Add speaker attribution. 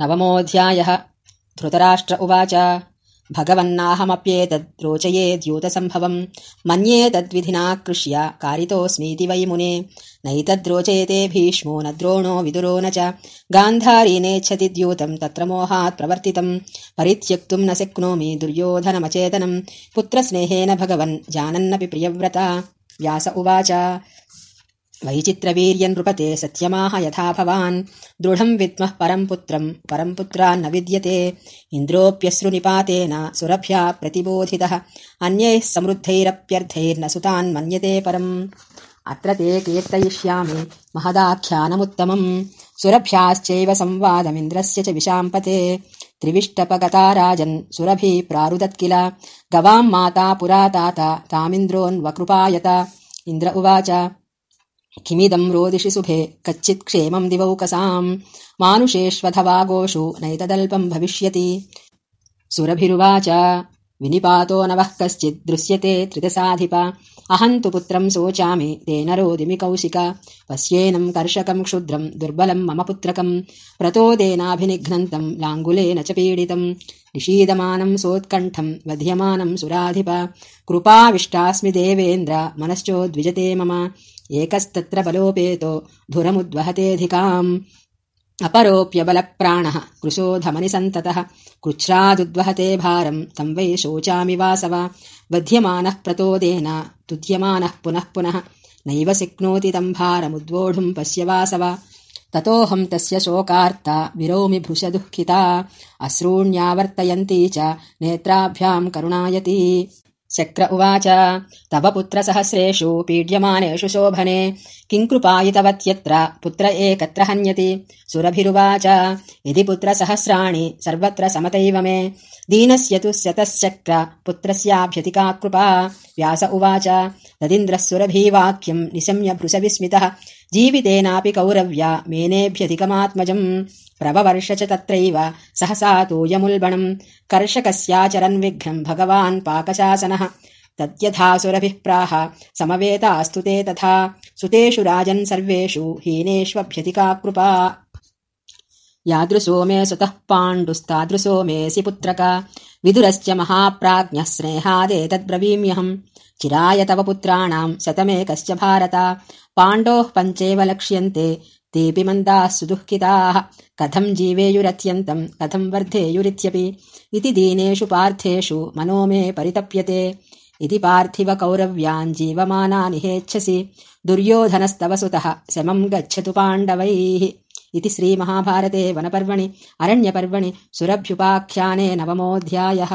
Speaker 1: नवमोऽध्यायः। धृतराष्ट्र उवाच। भगवन्नाहमप्येतद् रोचयेद्यूतसम्भवम् मन्ये तद्विधिना कृष्य कारितोऽस्मीति वै मुने। नैतद्रोचयते भीष्मो न द्रोणो विदुरो न च। गान्धारी नेच्छति द्यूतम् तत्र मोहात् प्रवर्तितम्। परित्यक्तुम् न शक्नोमि दुर्योधनमचेतनम्। पुत्रस्नेहेन भगवन् जानन्नपि प्रियव्रता। व्यास उवाच वैचित्रवीर्यनृपते सत्यमाह यथा भवान्। दृढम् विद्मः परम् पुत्रम्। परम् पुत्रान्न विद्यते। इन्द्रोऽप्यश्रुनिपातेन सुरभ्या प्रतिबोधितः। अन्यैः समृद्धैरप्यर्थैर्न सुतान् मन्यते परम्। अत्र ते कीर्तयिष्यामि। महदाख्यानमुत्तमम्। सुरभ्याश्चैव संवादमिन्द्रस्य च विशाम्पते। त्रिविष्टपगता राजन् सुरभि प्रारुदत् किल गवाम् माता पुरा तात तामिन्द्रोऽन्वकृपायत। इन्द्र उवाच किमिदम् रोदिषि शुभे कच्चित् क्षेमम् दिवौकसाम् मानुषेष्वथवा गोषु नैतदल्पम् भविष्यति। सुरभिरुवाच विनिपातो नवः कश्चित् दृश्यते त्रिदशाधिप। अहम् तु पुत्रम् शोचामि तेन रोदिमि कौशिक। पश्येनम् कर्षकम् क्षुद्रम् दुर्बलम् मम पुत्रकम्। प्रतोदेनाभिनिघ्नन्तम् लाङ्गुलेन च पीडितम्। निषीदमानम् सोत्कण्ठम् वध्यमानम् सुराधिप। कृपाविष्टास्मि देवेन्द्र मनश्चोद्विजते मम एकस्तत्र बलोपेतो धुरमुद्वहतेऽधिकाम्। अपरोऽप्यबलप्राणः कृशोधमनिसन्ततः कृच्छ्रादुद्वहते भारम् तम् वै शोचामि वासव। वध्यमानः प्रतोदेन तुध्यमानः पुनः पुनः। नैव शक्नोति तम् भारमुद्वोढुम् पश्य वासव। ततोऽहम् तस्य शोकार्ता विरोमि भृशदुःखिता। अश्रूण्यावर्तयन्ती च नेत्राभ्याम् करुणायती शक्र उवाच। तव पुत्रसहस्रेषु पीड्यमानेषु शोभने। किङ्कृपायितवत्यत्र पुत्र एकत्र हन्यति। सुरभिरुवाच। यदि पुत्रसहस्राणि सर्वत्र समतैव मे। दीनस्य तु स्यतश्चक्र। पुत्रस्याभ्यतिका कृपा। व्यास उवाच तदिन्द्रः निशम्य भृशविस्मितः जीवितेनापि कौरव्या मेनेभ्यधिकमात्मजम्। प्रववर्ष च तत्रैव सहसा तूयमुल्बणम्। कर्षकस्याचरन् विघ्नम् भगवान् पाकशासनः। तद्यथासुरभिः प्राह समवेतास्तु ते तथा। सुतेषु राजन् सर्वेषु हीनेष्वभ्यतिका कृपा यादृशो मे सुतः पाण्डुस्तादृशो मेऽसि पुत्रक। विदुरश्च महाप्राज्ञः स्नेहादेतद्ब्रवीम्यहम् चिराय तव पुत्राणाम् शतमेकश्च भारत। पाण्डोः पञ्चेव लक्ष्यन्ते। तेऽपि मन्दाः सुदुःखिताः। कथम् जीवेयुरत्यन्तम् कथम् वर्धेयुरित्यपि। इति दीनेषु पार्थेषु मनो मे परितप्यते। इति पार्थिव कौरव्यान् जीवमानानि हेच्छसि। दुर्योधनस्तव सुतः। शमम् गच्छतु पाण्डवैः इति श्रीमहाभारते वनपर्वणि अरण्यपर्वणि सुरभ्युपाख्याने नवमोऽध्यायः